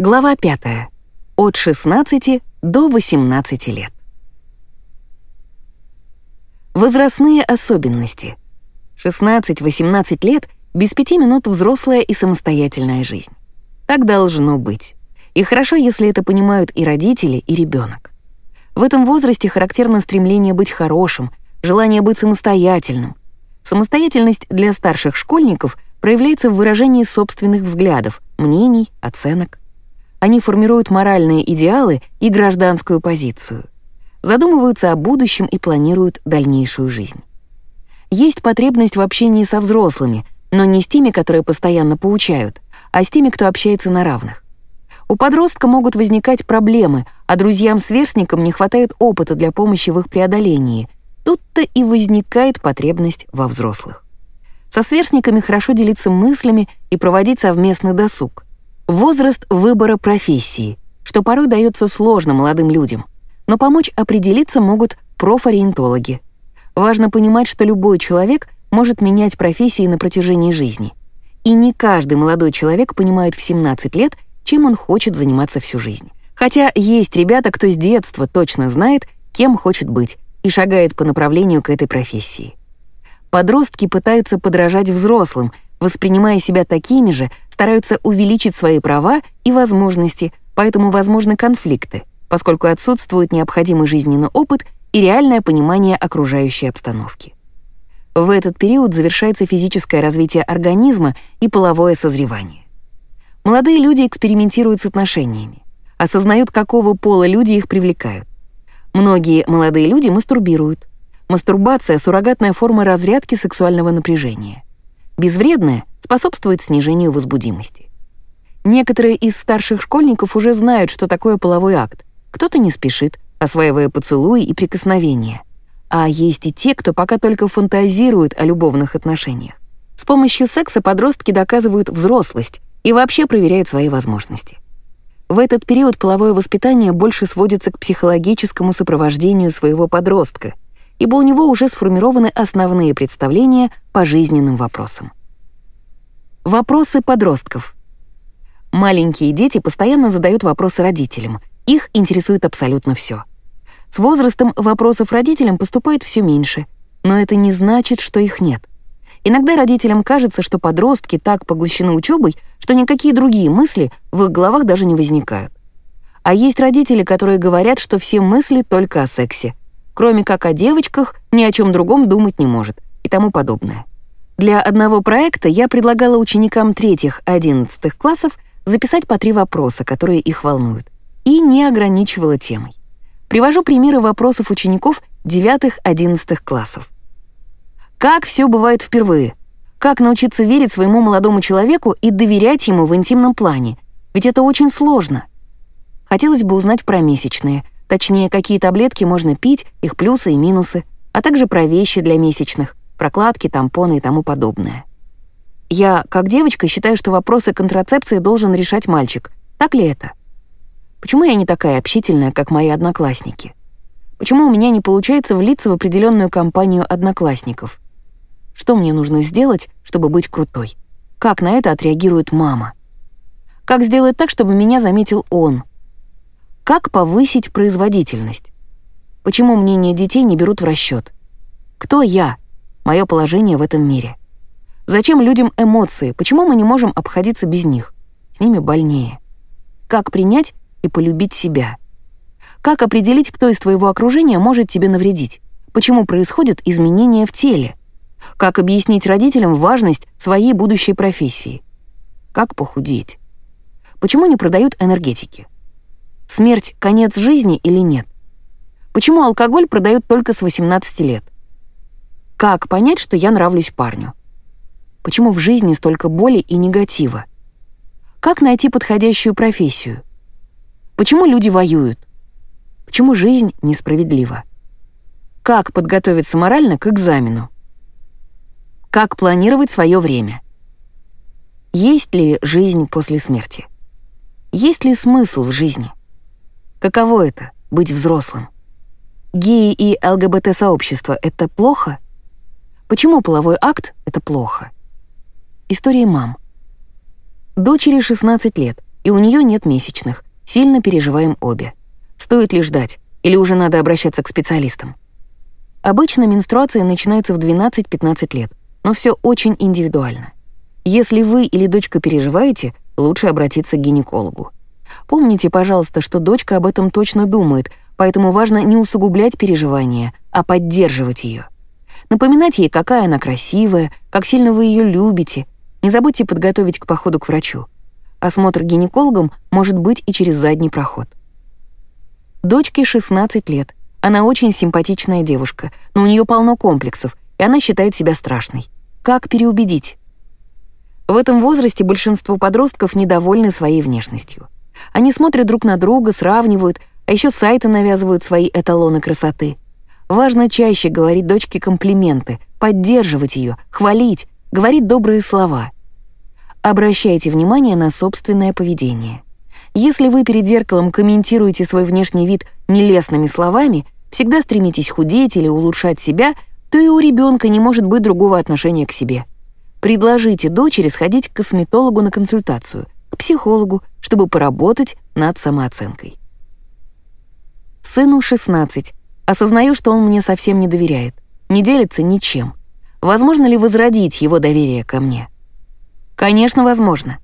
Глава 5. От 16 до 18 лет. Возрастные особенности. 16-18 лет — без пяти минут взрослая и самостоятельная жизнь. Так должно быть. И хорошо, если это понимают и родители, и ребенок. В этом возрасте характерно стремление быть хорошим, желание быть самостоятельным. Самостоятельность для старших школьников проявляется в выражении собственных взглядов, мнений, оценок. Они формируют моральные идеалы и гражданскую позицию. Задумываются о будущем и планируют дальнейшую жизнь. Есть потребность в общении со взрослыми, но не с теми, которые постоянно поучают, а с теми, кто общается на равных. У подростка могут возникать проблемы, а друзьям-сверстникам не хватает опыта для помощи в их преодолении. Тут-то и возникает потребность во взрослых. Со сверстниками хорошо делиться мыслями и проводить совместный досуг. Возраст выбора профессии, что порой дается сложно молодым людям, но помочь определиться могут профориентологи. Важно понимать, что любой человек может менять профессии на протяжении жизни. И не каждый молодой человек понимает в 17 лет, чем он хочет заниматься всю жизнь. Хотя есть ребята, кто с детства точно знает, кем хочет быть, и шагает по направлению к этой профессии. Подростки пытаются подражать взрослым, воспринимая себя такими же, стараются увеличить свои права и возможности, поэтому возможны конфликты, поскольку отсутствует необходимый жизненный опыт и реальное понимание окружающей обстановки. В этот период завершается физическое развитие организма и половое созревание. Молодые люди экспериментируют с отношениями, осознают, какого пола люди их привлекают. Многие молодые люди мастурбируют. Мастурбация — суррогатная форма разрядки сексуального напряжения. Безвредная, способствует снижению возбудимости. Некоторые из старших школьников уже знают, что такое половой акт. Кто-то не спешит, осваивая поцелуи и прикосновения. А есть и те, кто пока только фантазирует о любовных отношениях. С помощью секса подростки доказывают взрослость и вообще проверяют свои возможности. В этот период половое воспитание больше сводится к психологическому сопровождению своего подростка, ибо у него уже сформированы основные представления по жизненным вопросам. Вопросы подростков. Маленькие дети постоянно задают вопросы родителям. Их интересует абсолютно все. С возрастом вопросов родителям поступает все меньше, но это не значит, что их нет. Иногда родителям кажется, что подростки так поглощены учебой, что никакие другие мысли в их головах даже не возникают. А есть родители, которые говорят, что все мысли только о сексе. Кроме как о девочках, ни о чем другом думать не может и тому подобное. Для одного проекта я предлагала ученикам третьих-одиннадцатых классов записать по три вопроса, которые их волнуют, и не ограничивала темой. Привожу примеры вопросов учеников девятых-одиннадцатых классов. Как все бывает впервые? Как научиться верить своему молодому человеку и доверять ему в интимном плане? Ведь это очень сложно. Хотелось бы узнать про месячные, точнее, какие таблетки можно пить, их плюсы и минусы, а также про вещи для месячных, прокладки, тампоны и тому подобное. Я, как девочка, считаю, что вопросы контрацепции должен решать мальчик. Так ли это? Почему я не такая общительная, как мои одноклассники? Почему у меня не получается влиться в определенную компанию одноклассников? Что мне нужно сделать, чтобы быть крутой? Как на это отреагирует мама? Как сделать так, чтобы меня заметил он? Как повысить производительность? Почему мнение детей не берут в расчет? Кто я? Мое положение в этом мире. Зачем людям эмоции? Почему мы не можем обходиться без них? С ними больнее. Как принять и полюбить себя? Как определить, кто из твоего окружения может тебе навредить? Почему происходят изменения в теле? Как объяснить родителям важность своей будущей профессии? Как похудеть? Почему не продают энергетики? Смерть — конец жизни или нет? Почему алкоголь продают только с 18 лет? Как понять, что я нравлюсь парню? Почему в жизни столько боли и негатива? Как найти подходящую профессию? Почему люди воюют? Почему жизнь несправедлива? Как подготовиться морально к экзамену? Как планировать свое время? Есть ли жизнь после смерти? Есть ли смысл в жизни? Каково это — быть взрослым? Геи и ЛГБТ-сообщество — это плохо? Почему половой акт — это плохо? История мам. Дочери 16 лет. и у нее нет месячных. Сильно переживаем обе. Стоит ли ждать, или уже надо обращаться к специалистам? Обычно менструация начинается в 12-15 лет, но все очень индивидуально. Если вы или дочка переживаете, лучше обратиться к гинекологу. Помните, пожалуйста, что дочка об этом точно думает, поэтому важно не усугублять переживания, а поддерживать ее. Напоминать ей, какая она красивая, как сильно вы ее любите. Не забудьте подготовить к походу к врачу. Осмотр гинекологом может быть и через задний проход. Дочке 16 лет. Она очень симпатичная девушка, но у нее полно комплексов, и она считает себя страшной. Как переубедить? В этом возрасте большинство подростков недовольны своей внешностью. Они смотрят друг на друга, сравнивают, а еще сайты навязывают свои эталоны красоты. Важно чаще говорить дочке комплименты, поддерживать ее, хвалить, говорить добрые слова — Обращайте внимание на собственное поведение. Если вы перед зеркалом комментируете свой внешний вид нелестными словами, всегда стремитесь худеть или улучшать себя, то и у ребенка не может быть другого отношения к себе. Предложите дочери сходить к косметологу на консультацию, к психологу, чтобы поработать над самооценкой. Сыну 16. Осознаю, что он мне совсем не доверяет, не делится ничем. Возможно ли возродить его доверие ко мне? Конечно, возможно.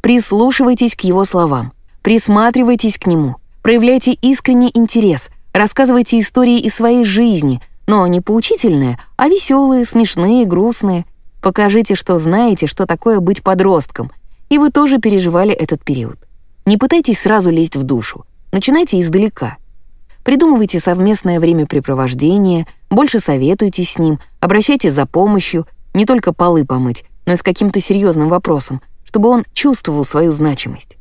Прислушивайтесь к его словам, присматривайтесь к нему, проявляйте искренний интерес, рассказывайте истории из своей жизни, но не поучительные, а веселые, смешные, грустные. Покажите, что знаете, что такое быть подростком, и вы тоже переживали этот период. Не пытайтесь сразу лезть в душу, начинайте издалека. Придумывайте совместное времяпрепровождение, больше советуйтесь с ним, обращайтесь за помощью, не только полы помыть, но и с каким-то серьезным вопросом, чтобы он чувствовал свою значимость.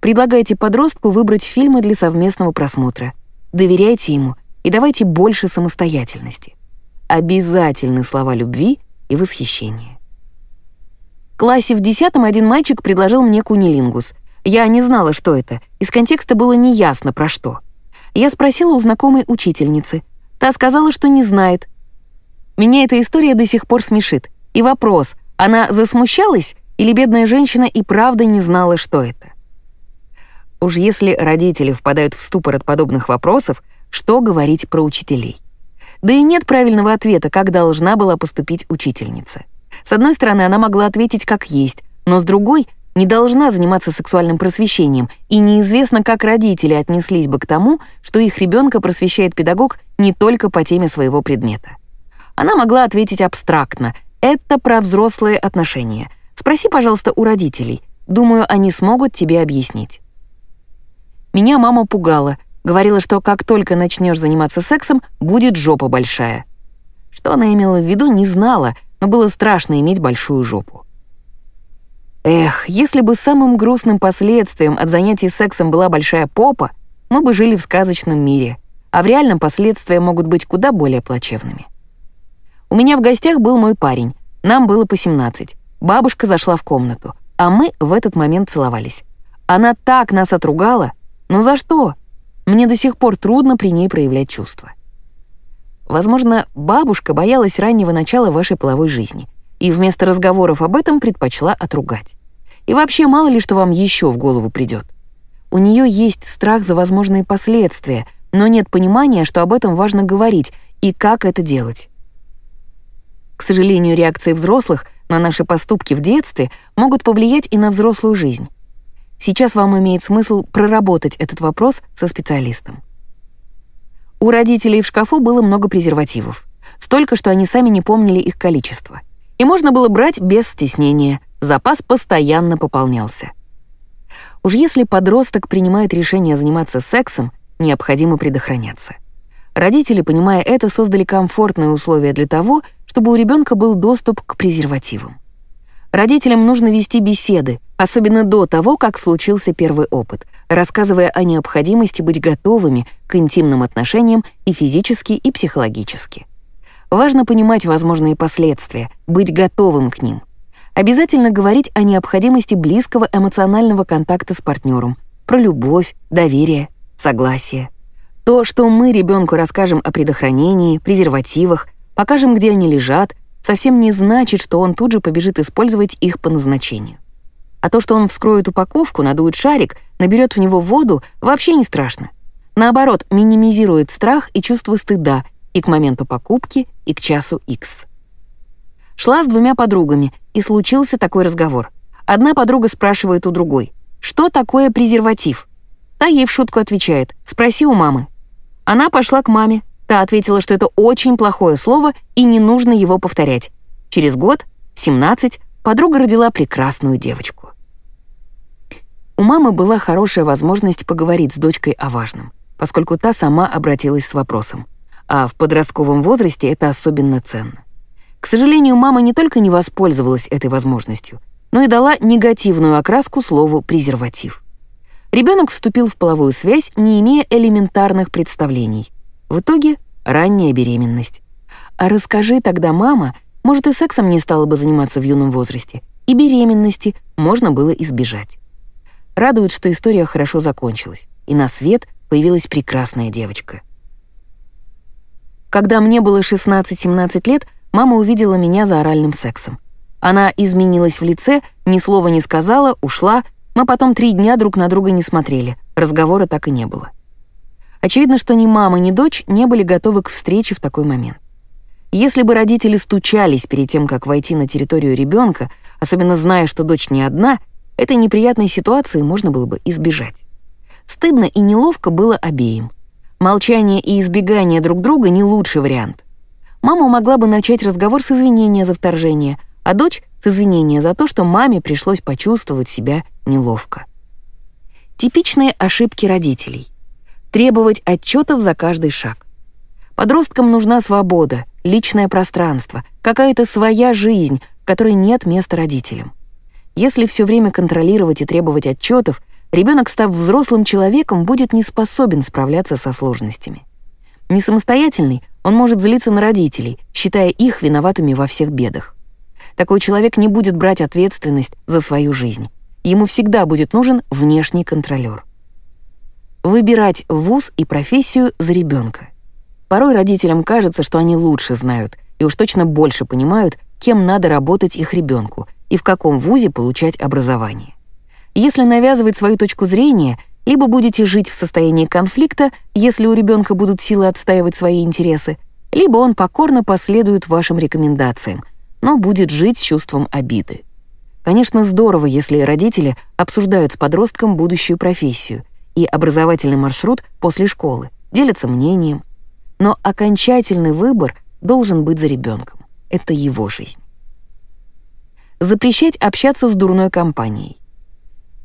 Предлагайте подростку выбрать фильмы для совместного просмотра. Доверяйте ему и давайте больше самостоятельности. Обязательны слова любви и восхищения. В классе в десятом один мальчик предложил мне кунилингус. Я не знала, что это, из контекста было неясно про что. Я спросила у знакомой учительницы. Та сказала, что не знает. Меня эта история до сих пор смешит. И вопрос, она засмущалась или бедная женщина и правда не знала, что это? Уж если родители впадают в ступор от подобных вопросов, что говорить про учителей? Да и нет правильного ответа, как должна была поступить учительница. С одной стороны, она могла ответить как есть, но с другой — не должна заниматься сексуальным просвещением, и неизвестно, как родители отнеслись бы к тому, что их ребенка просвещает педагог не только по теме своего предмета. Она могла ответить абстрактно, это про взрослые отношения. Спроси, пожалуйста, у родителей. Думаю, они смогут тебе объяснить. Меня мама пугала. Говорила, что как только начнешь заниматься сексом, будет жопа большая. Что она имела в виду, не знала, но было страшно иметь большую жопу. Эх, если бы самым грустным последствием от занятий сексом была большая попа, мы бы жили в сказочном мире, а в реальном последствия могут быть куда более плачевными. У меня в гостях был мой парень. Нам было по 17. Бабушка зашла в комнату, а мы в этот момент целовались. Она так нас отругала. Ну за что? Мне до сих пор трудно при ней проявлять чувства. Возможно, бабушка боялась раннего начала вашей половой жизни и вместо разговоров об этом предпочла отругать. И вообще мало ли что вам еще в голову придет. У нее есть страх за возможные последствия, но нет понимания, что об этом важно говорить и как это делать. К сожалению, реакции взрослых на наши поступки в детстве могут повлиять и на взрослую жизнь. Сейчас вам имеет смысл проработать этот вопрос со специалистом. У родителей в шкафу было много презервативов. Столько, что они сами не помнили их количество. И можно было брать без стеснения. Запас постоянно пополнялся. Уж если подросток принимает решение заниматься сексом, необходимо предохраняться. Родители, понимая это, создали комфортные условия для того, чтобы у ребенка был доступ к презервативам. Родителям нужно вести беседы, особенно до того, как случился первый опыт, рассказывая о необходимости быть готовыми к интимным отношениям и физически, и психологически. Важно понимать возможные последствия, быть готовым к ним. Обязательно говорить о необходимости близкого эмоционального контакта с партнером, про любовь, доверие, согласие. То, что мы ребенку расскажем о предохранении, презервативах, покажем, где они лежат, совсем не значит, что он тут же побежит использовать их по назначению. А то, что он вскроет упаковку, надует шарик, наберет в него воду, вообще не страшно. Наоборот, минимизирует страх и чувство стыда и к моменту покупки, и к часу X. Шла с двумя подругами, и случился такой разговор. Одна подруга спрашивает у другой, что такое презерватив? Та ей в шутку отвечает, спроси у мамы. Она пошла к маме, та ответила, что это очень плохое слово и не нужно его повторять. Через год, 17, подруга родила прекрасную девочку. У мамы была хорошая возможность поговорить с дочкой о важном, поскольку та сама обратилась с вопросом. А в подростковом возрасте это особенно ценно. К сожалению, мама не только не воспользовалась этой возможностью, но и дала негативную окраску слову «презерватив». Ребенок вступил в половую связь, не имея элементарных представлений. В итоге — ранняя беременность. А расскажи тогда мама, может, и сексом не стала бы заниматься в юном возрасте, и беременности можно было избежать. Радует, что история хорошо закончилась, и на свет появилась прекрасная девочка. Когда мне было 16-17 лет, мама увидела меня за оральным сексом. Она изменилась в лице, ни слова не сказала, ушла, мы потом три дня друг на друга не смотрели, разговора так и не было. Очевидно, что ни мама, ни дочь не были готовы к встрече в такой момент. Если бы родители стучались перед тем, как войти на территорию ребенка, особенно зная, что дочь не одна — Этой неприятной ситуации можно было бы избежать. Стыдно и неловко было обеим. Молчание и избегание друг друга — не лучший вариант. Мама могла бы начать разговор с извинения за вторжение, а дочь — с извинения за то, что маме пришлось почувствовать себя неловко. Типичные ошибки родителей. Требовать отчетов за каждый шаг. Подросткам нужна свобода, личное пространство, какая-то своя жизнь, в которой нет места родителям. Если все время контролировать и требовать отчетов, ребенок, став взрослым человеком, будет не способен справляться со сложностями. Не самостоятельный, он может злиться на родителей, считая их виноватыми во всех бедах. Такой человек не будет брать ответственность за свою жизнь. Ему всегда будет нужен внешний контролер. Выбирать вуз и профессию за ребенка. Порой родителям кажется, что они лучше знают и уж точно больше понимают, кем надо работать их ребенку и в каком вузе получать образование. Если навязывать свою точку зрения, либо будете жить в состоянии конфликта, если у ребенка будут силы отстаивать свои интересы, либо он покорно последует вашим рекомендациям, но будет жить с чувством обиды. Конечно, здорово, если родители обсуждают с подростком будущую профессию и образовательный маршрут после школы, делятся мнением. Но окончательный выбор должен быть за ребенком. Это его жизнь запрещать общаться с дурной компанией.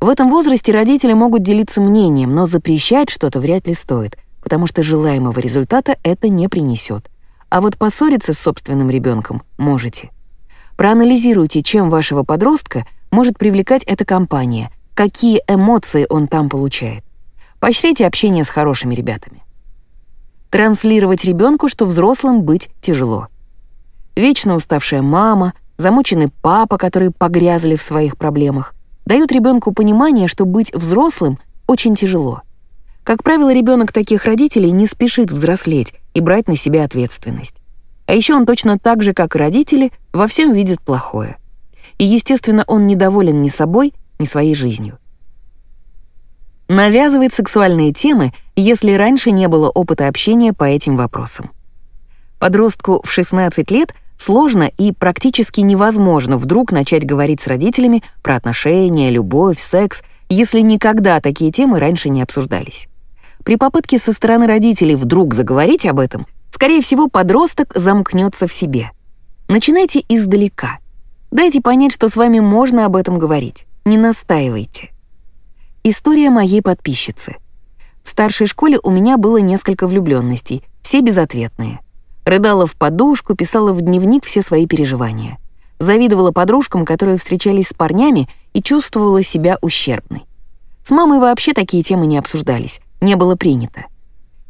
В этом возрасте родители могут делиться мнением, но запрещать что-то вряд ли стоит, потому что желаемого результата это не принесет. А вот поссориться с собственным ребенком можете. Проанализируйте, чем вашего подростка может привлекать эта компания, какие эмоции он там получает. Поощряйте общение с хорошими ребятами. Транслировать ребенку, что взрослым быть тяжело. Вечно уставшая мама, замученный папа, которые погрязли в своих проблемах, дают ребенку понимание, что быть взрослым очень тяжело. Как правило, ребенок таких родителей не спешит взрослеть и брать на себя ответственность. А еще он точно так же, как и родители, во всем видит плохое. И, естественно, он недоволен ни собой, ни своей жизнью. Навязывает сексуальные темы, если раньше не было опыта общения по этим вопросам. Подростку в 16 лет Сложно и практически невозможно вдруг начать говорить с родителями про отношения, любовь, секс, если никогда такие темы раньше не обсуждались. При попытке со стороны родителей вдруг заговорить об этом, скорее всего, подросток замкнется в себе. Начинайте издалека. Дайте понять, что с вами можно об этом говорить. Не настаивайте. История моей подписчицы. В старшей школе у меня было несколько влюбленностей, все безответные — Рыдала в подушку, писала в дневник все свои переживания. Завидовала подружкам, которые встречались с парнями, и чувствовала себя ущербной. С мамой вообще такие темы не обсуждались, не было принято.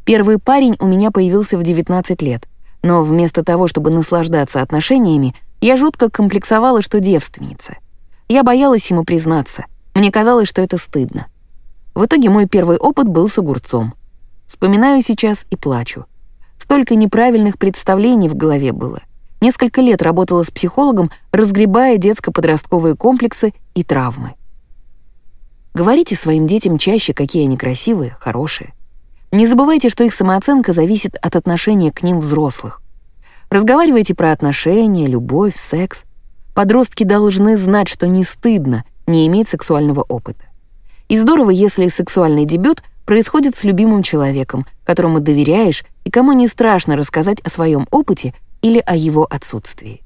Первый парень у меня появился в 19 лет, но вместо того, чтобы наслаждаться отношениями, я жутко комплексовала, что девственница. Я боялась ему признаться, мне казалось, что это стыдно. В итоге мой первый опыт был с огурцом. Вспоминаю сейчас и плачу. Столько неправильных представлений в голове было. Несколько лет работала с психологом, разгребая детско-подростковые комплексы и травмы. Говорите своим детям чаще, какие они красивые, хорошие. Не забывайте, что их самооценка зависит от отношения к ним взрослых. Разговаривайте про отношения, любовь, секс. Подростки должны знать, что не стыдно не иметь сексуального опыта. И здорово, если сексуальный дебют происходит с любимым человеком, которому доверяешь и кому не страшно рассказать о своем опыте или о его отсутствии.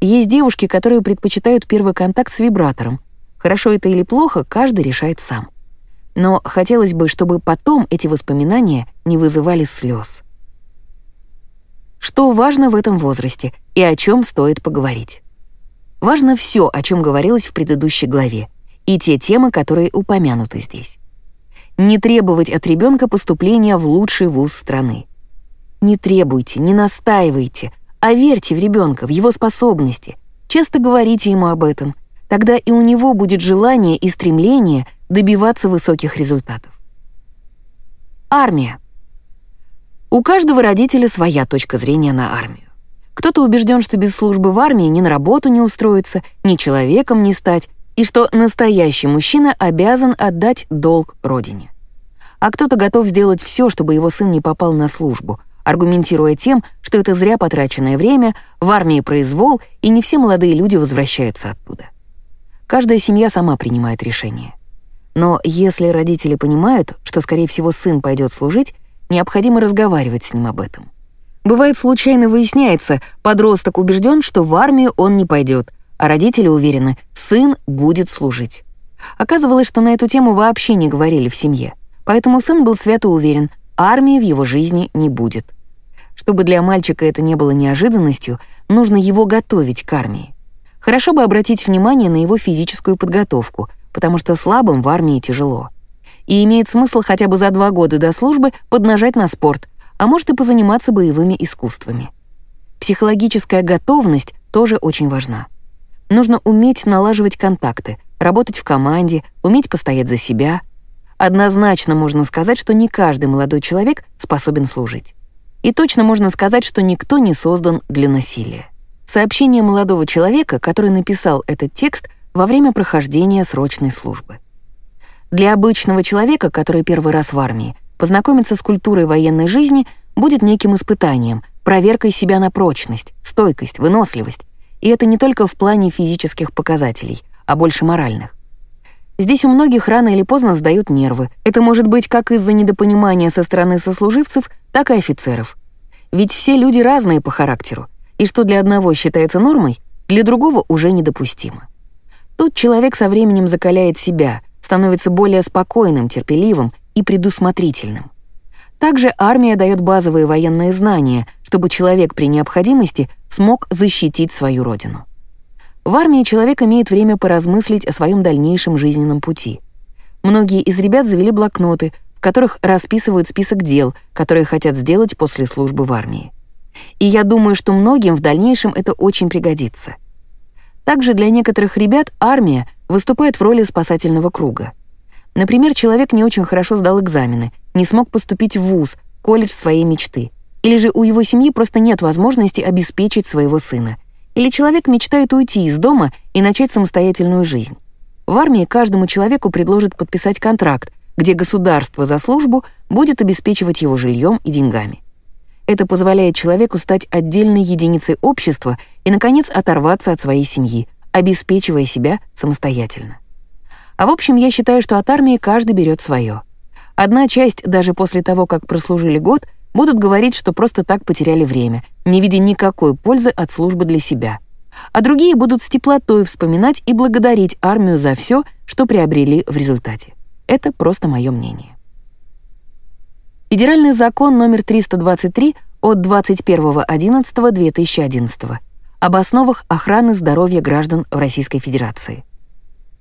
Есть девушки, которые предпочитают первый контакт с вибратором. Хорошо это или плохо, каждый решает сам. Но хотелось бы, чтобы потом эти воспоминания не вызывали слез. Что важно в этом возрасте и о чем стоит поговорить? Важно все, о чем говорилось в предыдущей главе, и те темы, которые упомянуты здесь. Не требовать от ребенка поступления в лучший вуз страны. Не требуйте, не настаивайте, а верьте в ребенка, в его способности. Часто говорите ему об этом. Тогда и у него будет желание и стремление добиваться высоких результатов. Армия. У каждого родителя своя точка зрения на армию. Кто-то убежден, что без службы в армии ни на работу не устроиться, ни человеком не стать, и что настоящий мужчина обязан отдать долг родине. А кто-то готов сделать все, чтобы его сын не попал на службу, аргументируя тем, что это зря потраченное время, в армии произвол, и не все молодые люди возвращаются оттуда. Каждая семья сама принимает решение. Но если родители понимают, что, скорее всего, сын пойдет служить, необходимо разговаривать с ним об этом. Бывает, случайно выясняется, подросток убежден, что в армию он не пойдет, а родители уверены, сын будет служить. Оказывалось, что на эту тему вообще не говорили в семье, поэтому сын был свято уверен, армии в его жизни не будет. Чтобы для мальчика это не было неожиданностью, нужно его готовить к армии. Хорошо бы обратить внимание на его физическую подготовку, потому что слабым в армии тяжело. И имеет смысл хотя бы за два года до службы поднажать на спорт, а может и позаниматься боевыми искусствами. Психологическая готовность тоже очень важна. Нужно уметь налаживать контакты, работать в команде, уметь постоять за себя. Однозначно можно сказать, что не каждый молодой человек способен служить. И точно можно сказать, что никто не создан для насилия. Сообщение молодого человека, который написал этот текст во время прохождения срочной службы. Для обычного человека, который первый раз в армии, Познакомиться с культурой военной жизни будет неким испытанием, проверкой себя на прочность, стойкость, выносливость. И это не только в плане физических показателей, а больше моральных. Здесь у многих рано или поздно сдают нервы. Это может быть как из-за недопонимания со стороны сослуживцев, так и офицеров. Ведь все люди разные по характеру, и что для одного считается нормой, для другого уже недопустимо. Тут человек со временем закаляет себя, становится более спокойным, терпеливым и предусмотрительным. Также армия дает базовые военные знания, чтобы человек при необходимости смог защитить свою родину. В армии человек имеет время поразмыслить о своем дальнейшем жизненном пути. Многие из ребят завели блокноты, в которых расписывают список дел, которые хотят сделать после службы в армии. И я думаю, что многим в дальнейшем это очень пригодится. Также для некоторых ребят армия выступает в роли спасательного круга — Например, человек не очень хорошо сдал экзамены, не смог поступить в вуз, колледж своей мечты. Или же у его семьи просто нет возможности обеспечить своего сына. Или человек мечтает уйти из дома и начать самостоятельную жизнь. В армии каждому человеку предложат подписать контракт, где государство за службу будет обеспечивать его жильем и деньгами. Это позволяет человеку стать отдельной единицей общества и, наконец, оторваться от своей семьи, обеспечивая себя самостоятельно. А в общем, я считаю, что от армии каждый берет свое. Одна часть, даже после того, как прослужили год, будут говорить, что просто так потеряли время, не видя никакой пользы от службы для себя. А другие будут с теплотой вспоминать и благодарить армию за все, что приобрели в результате. Это просто мое мнение. Федеральный закон номер 323 от 21.11.2011 об основах охраны здоровья граждан в Российской Федерации.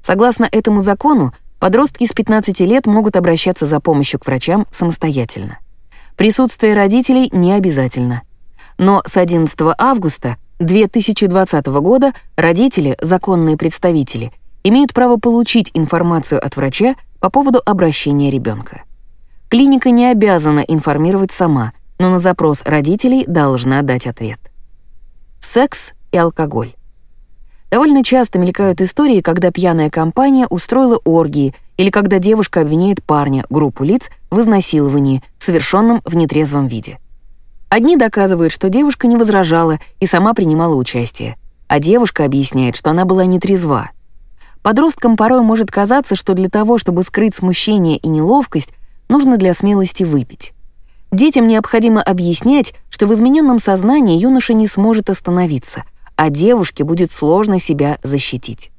Согласно этому закону, подростки с 15 лет могут обращаться за помощью к врачам самостоятельно. Присутствие родителей не обязательно. Но с 11 августа 2020 года родители, законные представители, имеют право получить информацию от врача по поводу обращения ребенка. Клиника не обязана информировать сама, но на запрос родителей должна дать ответ. Секс и алкоголь. Довольно часто мелькают истории, когда пьяная компания устроила оргии или когда девушка обвиняет парня, группу лиц, в изнасиловании, совершенном в нетрезвом виде. Одни доказывают, что девушка не возражала и сама принимала участие, а девушка объясняет, что она была нетрезва. Подросткам порой может казаться, что для того, чтобы скрыть смущение и неловкость, нужно для смелости выпить. Детям необходимо объяснять, что в измененном сознании юноша не сможет остановиться, а девушке будет сложно себя защитить.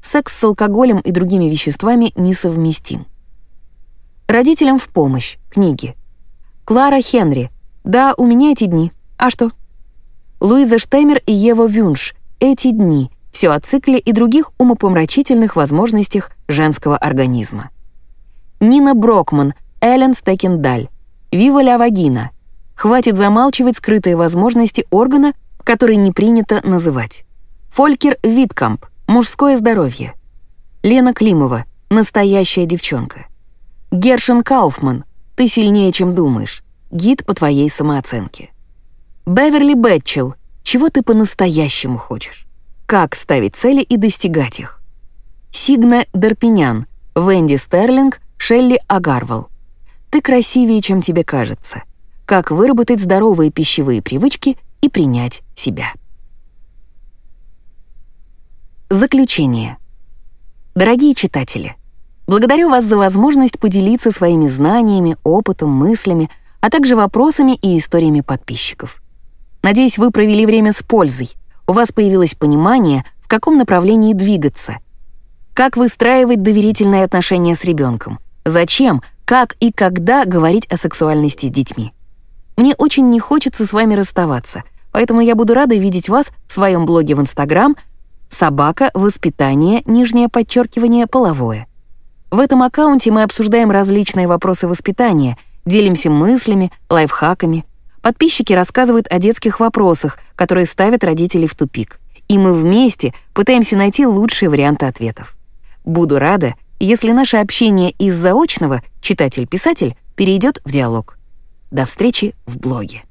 Секс с алкоголем и другими веществами несовместим. Родителям в помощь. Книги. Клара Хенри. Да, у меня эти дни. А что? Луиза Штемер и Ева Вюнш. Эти дни. Все о цикле и других умопомрачительных возможностях женского организма. Нина Брокман. Эллен Стекендаль. Viva la vagina. Хватит замалчивать скрытые возможности органа, который не принято называть. Фолькер Виткамп. Мужское здоровье. Лена Климова. Настоящая девчонка. Гершин Кауфман. Ты сильнее, чем думаешь. Гид по твоей самооценке. Беверли Бэтчелл. Чего ты по-настоящему хочешь? Как ставить цели и достигать их? Сигна Дарпинян. Венди Стерлинг. Шелли Агарвал. Ты красивее, чем тебе кажется. Как выработать здоровые пищевые привычки и принять себя. Заключение. Дорогие читатели, благодарю вас за возможность поделиться своими знаниями, опытом, мыслями, а также вопросами и историями подписчиков. Надеюсь, вы провели время с пользой. У вас появилось понимание, в каком направлении двигаться. Как выстраивать доверительные отношения с ребенком. Зачем, как и когда говорить о сексуальности с детьми. Мне очень не хочется с вами расставаться, поэтому я буду рада видеть вас в своем блоге в Инстаграм «Собака. Воспитание. Нижнее подчеркивание. Половое». В этом аккаунте мы обсуждаем различные вопросы воспитания, делимся мыслями, лайфхаками. Подписчики рассказывают о детских вопросах, которые ставят родителей в тупик. И мы вместе пытаемся найти лучшие варианты ответов. Буду рада, если наше общение из заочного читатель-писатель перейдет в диалог. До встречи в блоге.